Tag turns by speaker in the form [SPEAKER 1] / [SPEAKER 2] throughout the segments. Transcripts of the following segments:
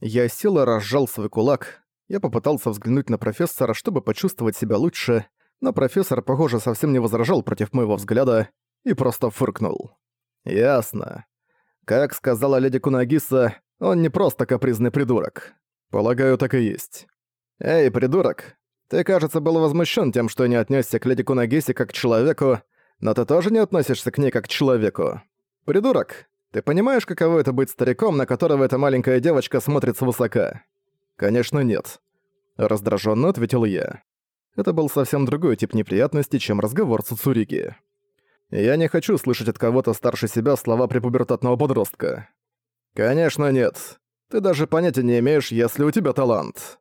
[SPEAKER 1] Я сел и разжал свой кулак. Я попытался взглянуть на профессора, чтобы почувствовать себя лучше, но профессор, похоже, совсем не возражал против моего взгляда и просто фыркнул. «Ясно. Как сказала леди Кунагиса, он не просто капризный придурок. Полагаю, так и есть. Эй, придурок, ты, кажется, был возмущен тем, что не отнесся к леди Кунагисе как к человеку, но ты тоже не относишься к ней как к человеку. Придурок, ты понимаешь, каково это быть стариком, на которого эта маленькая девочка смотрит свысока? Конечно, нет. Раздраженно ответил я. Это был совсем другой тип неприятности, чем разговор с Уцуриги. Я не хочу слышать от кого-то старше себя слова препубертатного подростка. Конечно, нет. Ты даже понятия не имеешь, если у тебя талант.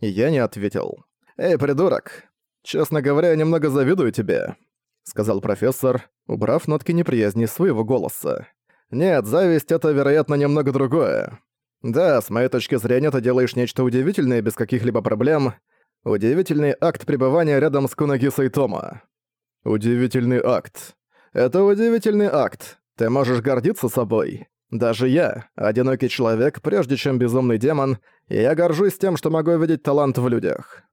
[SPEAKER 1] Я не ответил. «Эй, придурок! Честно говоря, я немного завидую тебе», — сказал профессор, убрав нотки неприязни своего голоса. «Нет, зависть — это, вероятно, немного другое. Да, с моей точки зрения, ты делаешь нечто удивительное без каких-либо проблем. Удивительный акт пребывания рядом с Кунагисой Тома. Удивительный акт. Это удивительный акт. Ты можешь гордиться собой. Даже я, одинокий человек, прежде чем безумный демон, я горжусь тем, что могу видеть талант в людях.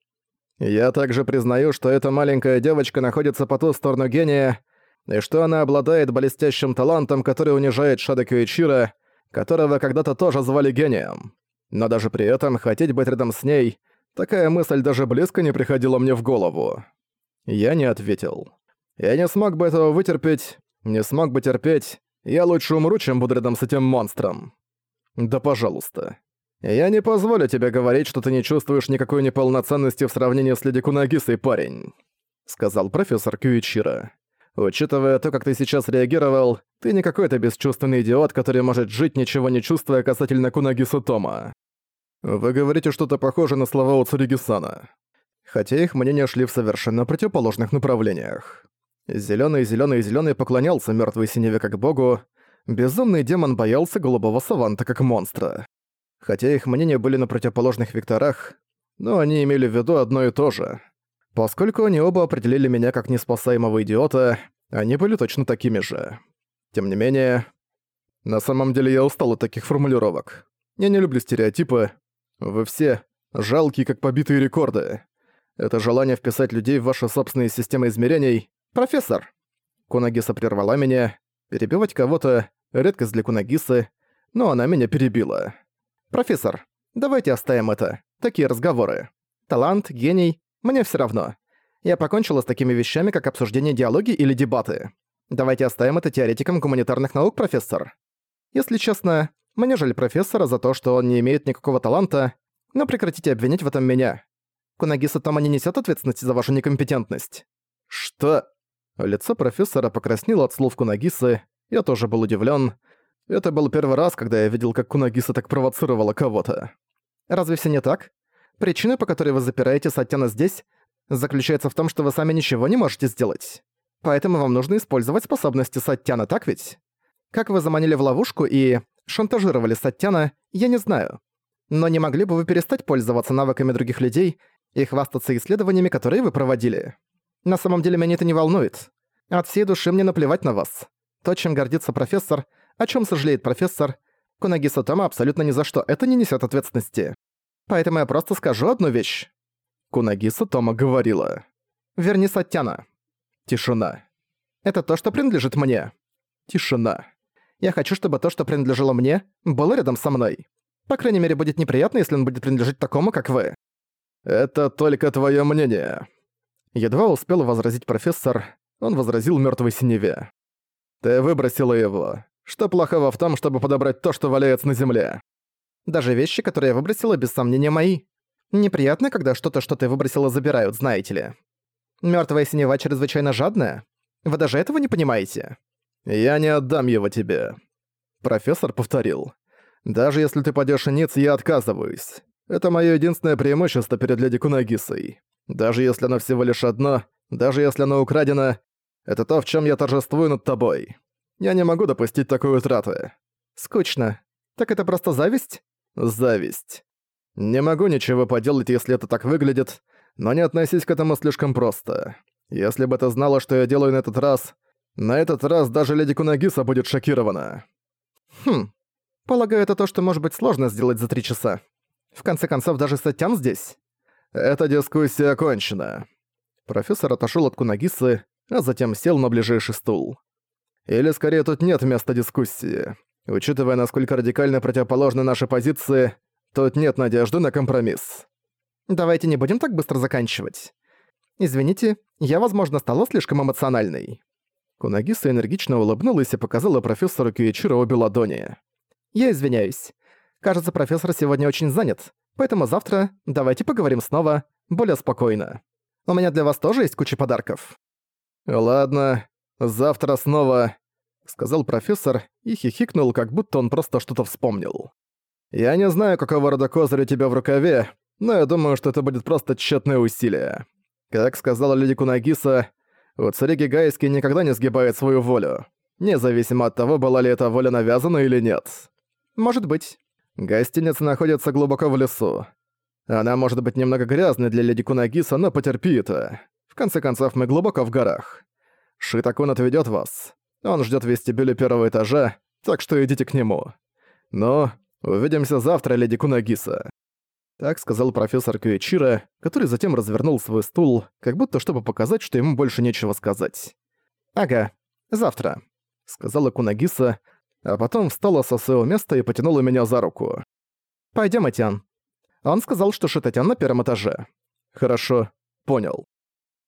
[SPEAKER 1] Я также признаю, что эта маленькая девочка находится по ту сторону гения, и что она обладает блестящим талантом, который унижает Шада Кюичира, которого когда-то тоже звали гением. Но даже при этом хотеть быть рядом с ней, такая мысль даже близко не приходила мне в голову. Я не ответил. Я не смог бы этого вытерпеть, не смог бы терпеть, я лучше умру, чем буду рядом с этим монстром. Да пожалуйста. «Я не позволю тебе говорить, что ты не чувствуешь никакой неполноценности в сравнении с Леди Кунагисой, парень», — сказал профессор Кюичира. «Учитывая то, как ты сейчас реагировал, ты не какой-то бесчувственный идиот, который может жить, ничего не чувствуя касательно Кунагисы Тома. Вы говорите что-то похожее на слова у Цуригисана. Хотя их мнения шли в совершенно противоположных направлениях. Зелёный, зелёный, зелёный поклонялся мёртвой синеве как богу, безумный демон боялся голубого саванта как монстра. Хотя их мнения были на противоположных векторах, но они имели в виду одно и то же. Поскольку они оба определили меня как неспасаемого идиота, они были точно такими же. Тем не менее, на самом деле я устал от таких формулировок. Я не люблю стереотипы. Вы все жалкие, как побитые рекорды. Это желание вписать людей в ваши собственные системы измерений. Профессор! Кунагиса прервала меня. Перебивать кого-то — редкость для Кунагисы, но она меня перебила. «Профессор, давайте оставим это. Такие разговоры. Талант, гений, мне все равно. Я покончила с такими вещами, как обсуждение диалоги или дебаты. Давайте оставим это теоретикам гуманитарных наук, профессор. Если честно, мне жаль профессора за то, что он не имеет никакого таланта, но прекратите обвинять в этом меня. Кунагиса Тома не несёт ответственности за вашу некомпетентность». «Что?» Лицо профессора покраснело от слов Кунагисы, я тоже был удивлен. Это был первый раз, когда я видел, как Кунагиса так провоцировала кого-то. Разве все не так? Причина, по которой вы запираете Сатьяна здесь, заключается в том, что вы сами ничего не можете сделать. Поэтому вам нужно использовать способности Саттяна, так ведь? Как вы заманили в ловушку и шантажировали Саттяна, я не знаю. Но не могли бы вы перестать пользоваться навыками других людей и хвастаться исследованиями, которые вы проводили? На самом деле меня это не волнует. От всей души мне наплевать на вас. То, чем гордится профессор — о чем сожалеет профессор, Кунагиса Тома абсолютно ни за что это не несет ответственности. Поэтому я просто скажу одну вещь. Кунагиса Тома говорила. «Верни Саттяна». Тишина. «Это то, что принадлежит мне». Тишина. «Я хочу, чтобы то, что принадлежало мне, было рядом со мной. По крайней мере, будет неприятно, если он будет принадлежать такому, как вы». «Это только твое мнение». Едва успел возразить профессор, он возразил мертвой синеве. «Ты выбросила его. Что плохого в том, чтобы подобрать то, что валяется на земле? Даже вещи, которые я выбросила, без сомнения мои. Неприятно, когда что-то, что ты выбросила, забирают, знаете ли. Мёртвая синева чрезвычайно жадная? Вы даже этого не понимаете? Я не отдам его тебе. Профессор повторил. Даже если ты падёшь ниц, я отказываюсь. Это моё единственное преимущество перед леди Кунагисой. Даже если оно всего лишь одно, даже если оно украдено, это то, в чём я торжествую над тобой. Я не могу допустить такой утраты. Скучно. Так это просто зависть? Зависть. Не могу ничего поделать, если это так выглядит, но не относись к этому слишком просто. Если бы ты знала, что я делаю на этот раз, на этот раз даже леди Кунагиса будет шокирована. Хм. Полагаю, это то, что может быть сложно сделать за три часа. В конце концов, даже Сатян здесь. Эта дискуссия окончена. Профессор отошёл от Кунагисы, а затем сел на ближайший стул. Или скорее тут нет места дискуссии. Учитывая, насколько радикально противоположны наши позиции, тут нет надежды на компромисс. Давайте не будем так быстро заканчивать. Извините, я, возможно, стала слишком эмоциональной. Кунагиса энергично улыбнулась и показала профессору Кьюичиро обе ладони. «Я извиняюсь. Кажется, профессор сегодня очень занят, поэтому завтра давайте поговорим снова, более спокойно. У меня для вас тоже есть куча подарков». «Ладно, завтра снова», — сказал профессор и хихикнул, как будто он просто что-то вспомнил. «Я не знаю, какого рода козырь у тебя в рукаве, но я думаю, что это будет просто тщетное усилие. Как сказала леди Кунагиса, у цариги Гайски никогда не сгибает свою волю, независимо от того, была ли эта воля навязана или нет. Может быть. Гостиница находится глубоко в лесу. Она может быть немного грязной для леди Кунагиса, но потерпи это. В конце концов, мы глубоко в горах. Шитакун отведёт вас. Он ждёт в вестибюле первого этажа, так что идите к нему. Но увидимся завтра, леди Кунагиса. Так сказал профессор Кюичира, который затем развернул свой стул, как будто чтобы показать, что ему больше нечего сказать. «Ага, завтра», — сказала Кунагиса, а потом встала со своего места и потянула меня за руку. «Пойдём, Этян». Он сказал, что Шитатян на первом этаже. «Хорошо, понял».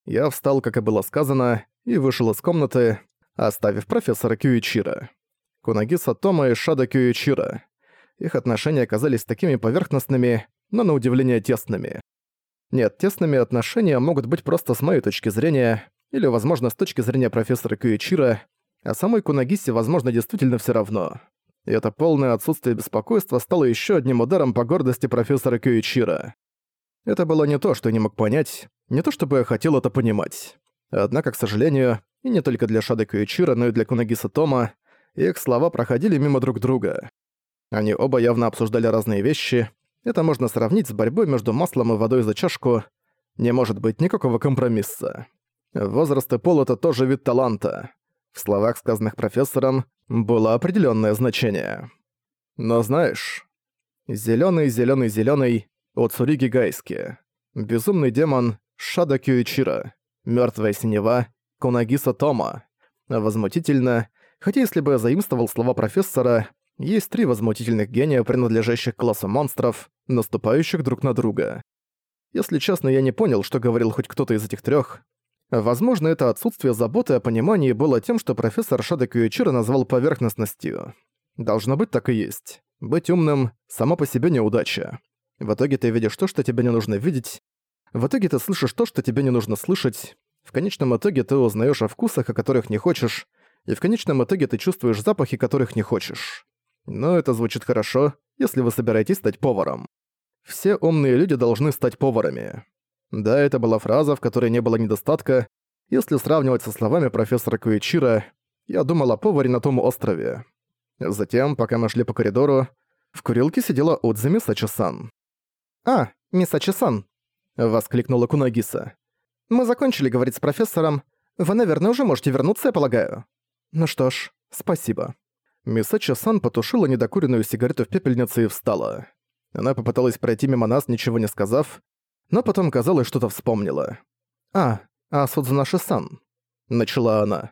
[SPEAKER 1] Я встал, как и было сказано, и вышел из комнаты, оставив профессора Кюичира. Кунагиса Тома и Шада Кюичира. Их отношения оказались такими поверхностными, но на удивление тесными. Нет, тесными отношения могут быть просто с моей точки зрения, или, возможно, с точки зрения профессора Куичира, а самой Кунагисе, возможно, действительно все равно. И это полное отсутствие беспокойства стало еще одним ударом по гордости профессора Куичира. Это было не то, что я не мог понять, не то чтобы я хотел это понимать. Однако, к сожалению, и не только для Шады Куичира, но и для Кунагиса Тома, их слова проходили мимо друг друга. Они оба явно обсуждали разные вещи, это можно сравнить с борьбой между маслом и водой за чашку. Не может быть никакого компромисса. Возраст и пол — это тоже вид таланта. В словах, сказанных профессором, было определенное значение. Но знаешь... Зелёный, зелёный, зелёный от Цуриги Гайски. Безумный демон Шада Кюичира. Мёртвая синева Кунагиса Тома. Возмутительно, хотя если бы я заимствовал слова профессора, есть три возмутительных гения, принадлежащих классу монстров, наступающих друг на друга. Если честно, я не понял, что говорил хоть кто-то из этих трех. Возможно, это отсутствие заботы о понимании было тем, что профессор Шада Кьюичиро назвал поверхностностью. Должно быть так и есть. Быть умным — само по себе неудача. В итоге ты видишь то, что тебе не нужно видеть. В итоге ты слышишь то, что тебе не нужно слышать. В конечном итоге ты узнаешь о вкусах, о которых не хочешь. И в конечном итоге ты чувствуешь запахи, которых не хочешь. Но это звучит хорошо, если вы собираетесь стать поваром. Все умные люди должны стать поварами. Да, это была фраза, в которой не было недостатка. Если сравнивать со словами профессора Куичира, я думал о поваре на том острове. Затем, пока мы шли по коридору, в курилке сидела Удзи Мисачи-сан. «А, Мисачи-сан!» — воскликнула Кунагиса. «Мы закончили говорить с профессором. Вы, наверное, уже можете вернуться, я полагаю». «Ну что ж, спасибо». Мисачи-сан потушила недокуренную сигарету в пепельнице и встала. Она попыталась пройти мимо нас, ничего не сказав, но потом, казалось, что-то вспомнила. «А, а Судзунаши-сан», — начала она.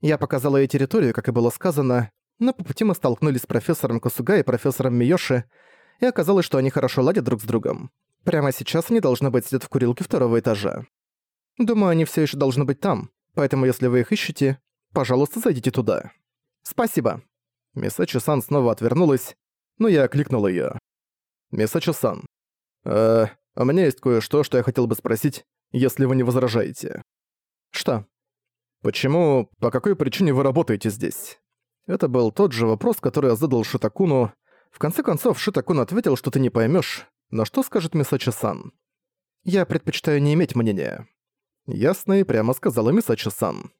[SPEAKER 1] Я показала ей территорию, как и было сказано, но по пути мы столкнулись с профессором Косуга и профессором Миёши, и оказалось, что они хорошо ладят друг с другом. Прямо сейчас они должны быть сидят в курилке второго этажа. Думаю, они все еще должны быть там, поэтому если вы их ищете, пожалуйста, зайдите туда. Спасибо. Мисачи-сан снова отвернулась, но я окликнул её. «Мисачи-сан, э, у меня есть кое-что, что я хотел бы спросить, если вы не возражаете». «Что?» «Почему, по какой причине вы работаете здесь?» Это был тот же вопрос, который я задал Шитакуну. В конце концов, Шитакун ответил, что ты не поймёшь, но что скажет Мисачи-сан? «Я предпочитаю не иметь мнения». Ясно и прямо сказала Мисачи-сан.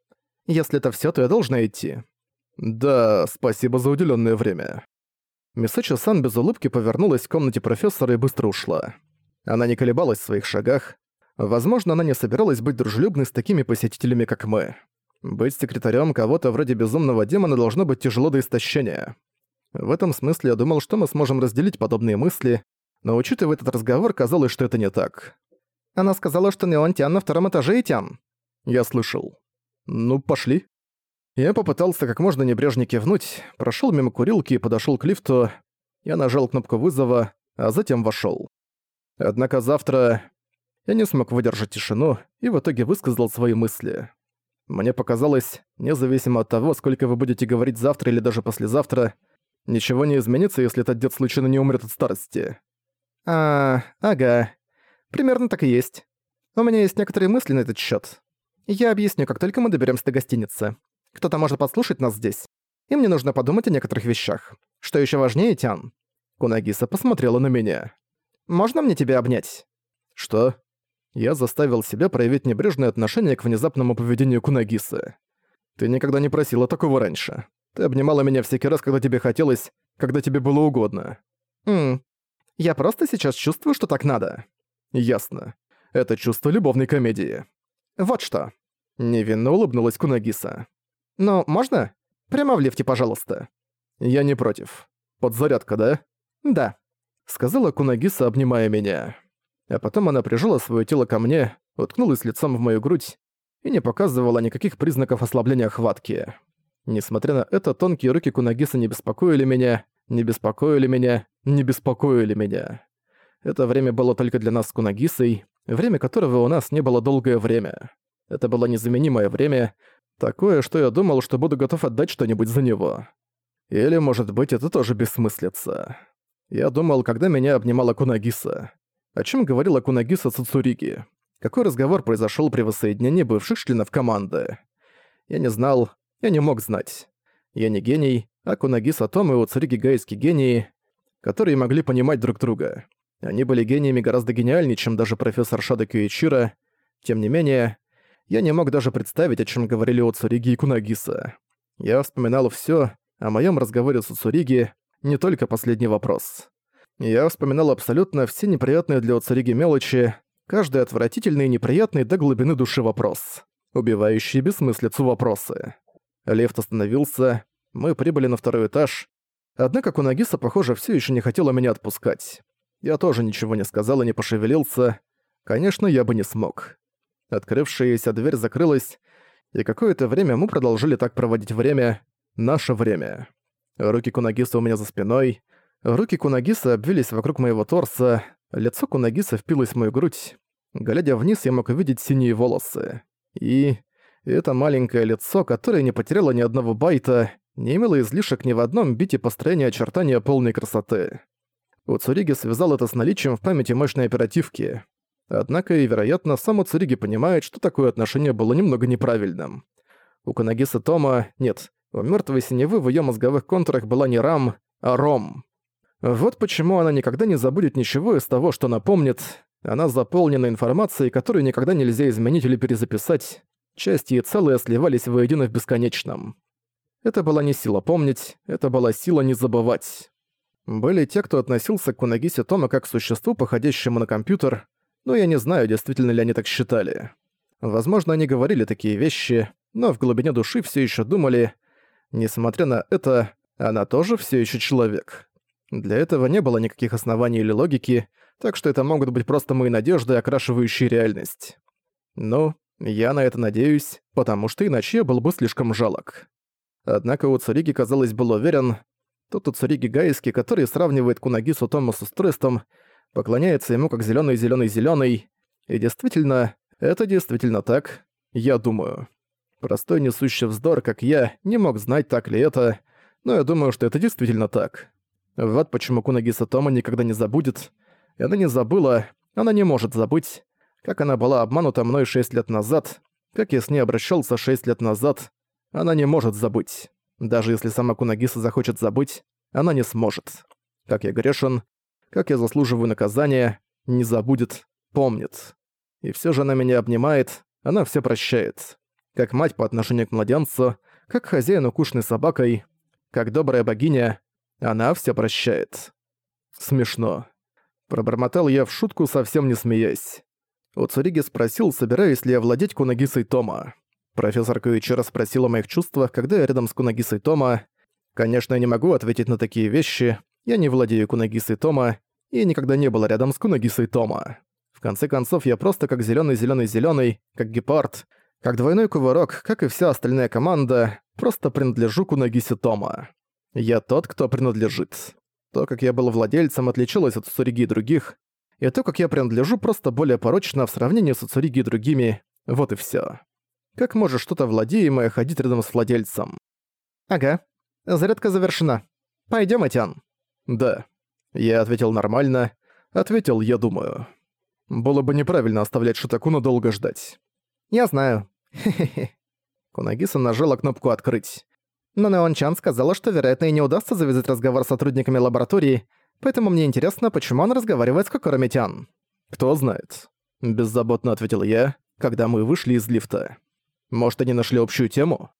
[SPEAKER 1] «Если это всё, то я должна идти. «Да, спасибо за уделенное время». Мисачи-сан без улыбки повернулась в комнате профессора и быстро ушла. Она не колебалась в своих шагах. Возможно, она не собиралась быть дружелюбной с такими посетителями, как мы. Быть секретарем кого-то вроде безумного демона должно быть тяжело до истощения. В этом смысле я думал, что мы сможем разделить подобные мысли, но учитывая этот разговор, казалось, что это не так. Она сказала, что Неонтян на втором этаже и тян. Я слышал. Ну, пошли. Я попытался как можно небрежнее кивнуть, прошёл мимо курилки и подошёл к лифту. Я нажал кнопку вызова, а затем вошёл. Однако завтра я не смог выдержать тишину и в итоге высказал свои мысли. Мне показалось, независимо от того, сколько вы будете говорить завтра или даже послезавтра, ничего не изменится, если этот дед случайно не умрет от старости. А, ага. Примерно так и есть. У меня есть некоторые мысли на этот счет. Я объясню, как только мы доберемся до гостиницы. Кто-то может подслушать нас здесь. И мне нужно подумать о некоторых вещах. Что еще важнее, Тян? Кунагиса посмотрела на меня. «Можно мне тебя обнять?» «Что?» Я заставил себя проявить небрежное отношение к внезапному поведению Кунагисы. «Ты никогда не просила такого раньше. Ты обнимала меня всякий раз, когда тебе хотелось, когда тебе было угодно». «Ммм, я просто сейчас чувствую, что так надо». «Ясно. Это чувство любовной комедии». «Вот что». Невинно улыбнулась Кунагиса. «Ну, можно? Прямо в лифте, пожалуйста». «Я не против. Подзарядка, да?» «Да», — сказала Кунагиса, обнимая меня. А потом она прижала свое тело ко мне, уткнулась лицом в мою грудь и не показывала никаких признаков ослабления хватки. Несмотря на это, тонкие руки Кунагиса не беспокоили меня, не беспокоили меня, не беспокоили меня. Это время было только для нас с Кунагисой, время которого у нас не было долгое время. Это было незаменимое время, такое, что я думал, что буду готов отдать что-нибудь за него. Или, может быть, это тоже бессмыслица. Я думал, когда меня обнимала Кунагиса. О чем говорила Кунагиса Цуцуриги? Какой разговор произошел при воссоединении бывших членов команды? Я не знал, я не мог знать. Я не гений, а Кунагиса Том и Уцуриги Гайски гении, которые могли понимать друг друга. Они были гениями гораздо гениальнее, чем даже профессор Шада Кюичира. Тем не менее, я не мог даже представить, о чем говорили Уцуриги и Кунагиса. Я вспоминал все о моем разговоре с Уцуриги, не только последний вопрос. Я вспоминал абсолютно все неприятные для Уцуриги мелочи, каждый отвратительный и неприятный до глубины души вопрос, убивающий бессмыслицу вопросы. Лифт остановился, мы прибыли на второй этаж, однако Кунагиса, похоже, все еще не хотела меня отпускать. Я тоже ничего не сказал и не пошевелился. Конечно, я бы не смог. Открывшаяся дверь закрылась, и какое-то время мы продолжили так проводить время, наше время. Руки Кунагиса у меня за спиной, руки Кунагиса обвились вокруг моего торса, лицо Кунагиса впилось в мою грудь. Глядя вниз, я мог увидеть синие волосы. И это маленькое лицо, которое не потеряло ни одного байта, не имело излишек ни в одном бите построения очертания полной красоты. Уцуриги связал это с наличием в памяти мощной оперативки. Однако и, вероятно, сам Уцуриги понимает, что такое отношение было немного неправильным. У Канагиса Тома нет, у мертвой синевы в ее мозговых контурах была не Рам, а Ром. Вот почему она никогда не забудет ничего из того, что напомнит. Она заполнена информацией, которую никогда нельзя изменить или перезаписать. Части и целые сливались воедино в бесконечном. Это была не сила помнить, это была сила не забывать. Были те, кто относился к Кунагисе Тома как к существу, походящему на компьютер, но я не знаю, действительно ли они так считали. Возможно, они говорили такие вещи, но в глубине души все еще думали, несмотря на это, она тоже все еще человек. Для этого не было никаких оснований или логики, так что это могут быть просто мои надежды, окрашивающие реальность. Ну, я на это надеюсь, потому что иначе я был бы слишком жалок. Однако у Цуриги, казалось, был уверен, тот у Цуриги Гайски, который сравнивает Кунагису Томасу с Трестом, поклоняется ему как зеленый зеленый зеленый. И действительно, это действительно так, я думаю. Простой несущий вздор, как я, не мог знать, так ли это, но я думаю, что это действительно так. Вот почему Кунагиса Тома никогда не забудет. И она не забыла, она не может забыть, как она была обманута мной шесть лет назад, как я с ней обращался шесть лет назад. Она не может забыть. Даже если сама Кунагиса захочет забыть, она не сможет. Как я грешен, как я заслуживаю наказания, не забудет, помнит. И все же она меня обнимает, она все прощает. Как мать по отношению к младенцу, как хозяин укушенной собакой, как добрая богиня, она все прощает. Смешно. Пробормотал я в шутку, совсем не смеясь. У Цуриги спросил, собираюсь ли я владеть Кунагисой Тома. Профессор Куичера спросил о моих чувствах, когда я рядом с Кунагисой Тома. Конечно, я не могу ответить на такие вещи, я не владею Кунагисой Тома и никогда не был рядом с Кунагисой Тома. В конце концов, я просто как зеленый зеленый зеленый, как гепард, как двойной кувырок, как и вся остальная команда, просто принадлежу Кунагисе Тома. Я тот, кто принадлежит. То, как я был владельцем, отличалось от Суриги и других, и то, как я принадлежу, просто более порочно в сравнении с Уцуриги и другими, вот и всё. Как может что-то владеемое ходить рядом с владельцем? Ага. Зарядка завершена. Пойдём, Этян. Да. Я ответил нормально. Ответил, я думаю. Было бы неправильно оставлять Шитакуна долго ждать. Я знаю. Хе-хе-хе. Кунагиса нажала кнопку «Открыть». Но Неон-чан сказала, что, вероятно, и не удастся завязать разговор с сотрудниками лаборатории, поэтому мне интересно, почему он разговаривает с Кокоромитян. «Кто знает?» – беззаботно ответил я, когда мы вышли из лифта. «Может, они нашли общую тему?»